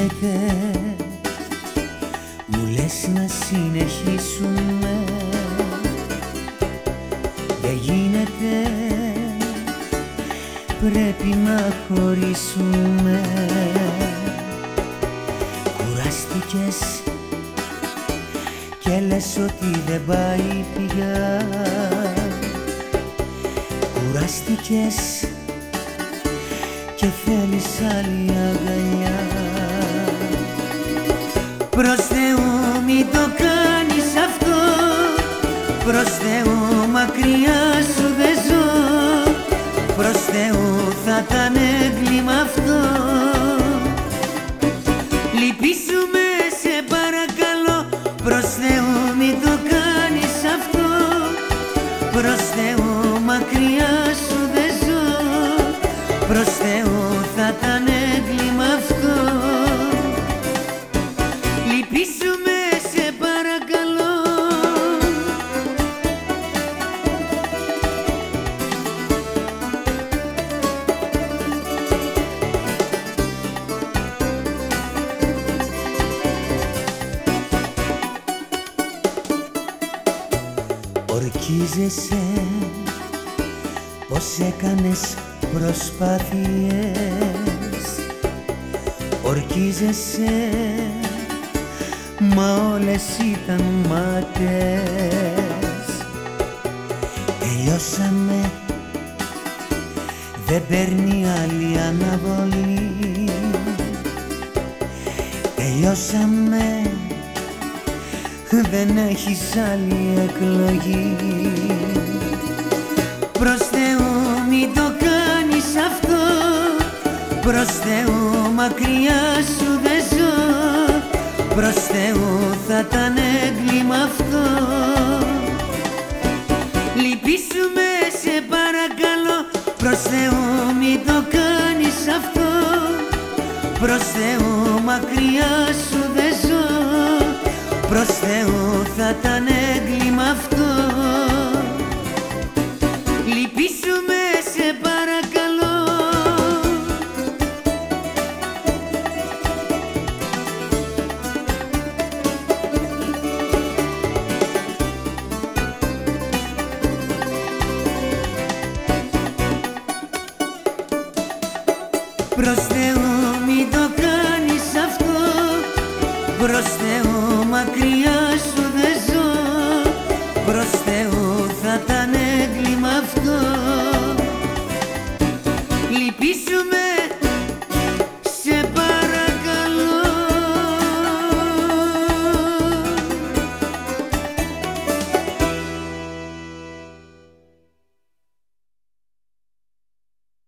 γίνεται Μου λες να συνεχίσουμε. Δεν γίνεται. Πρέπει να χωρίσουμε. Κουράστηκες Και λες ότι δεν πάει πια. Κουράστηκες και θέλεις άλλη αγκαλιά. Προς Θεού μην το κάνεις αυτό. Προς Θεού μακριά σου δεν ζω. Προς Θεού θα ήταν έγκλημα αυτό. Λυπήσουμε Ορκίζεσαι. Πως έκανες προσπάθειες. Ορκίζεσαι. Μα όλες ήταν μάτες Τελειώσαμε. Δεν παίρνει άλλη αναβολή. Τελειώσαμε δεν έχεις άλλη εκλογή. Προς Θεού μην το κάνεις αυτό. Προς Θεού μακριά σου δεν ζω. Προς Θεού θα ήταν έγκλημα αυτό. Λυπήσουμε σε παρακαλώ. Προς Θεού μην το κάνεις αυτό. Προς Θεού μακριά σου δεν ζω προς Θεό θα ήταν έγκλημα αυτό. Λυπήσουμε σε παρακαλώ. Προς Θεό μην το κάνεις αυτό. Προς Θεό μακριά σου δεν ζω. Προς Θεού θα ήταν έγκλημα αυτό. Λυπήσουμε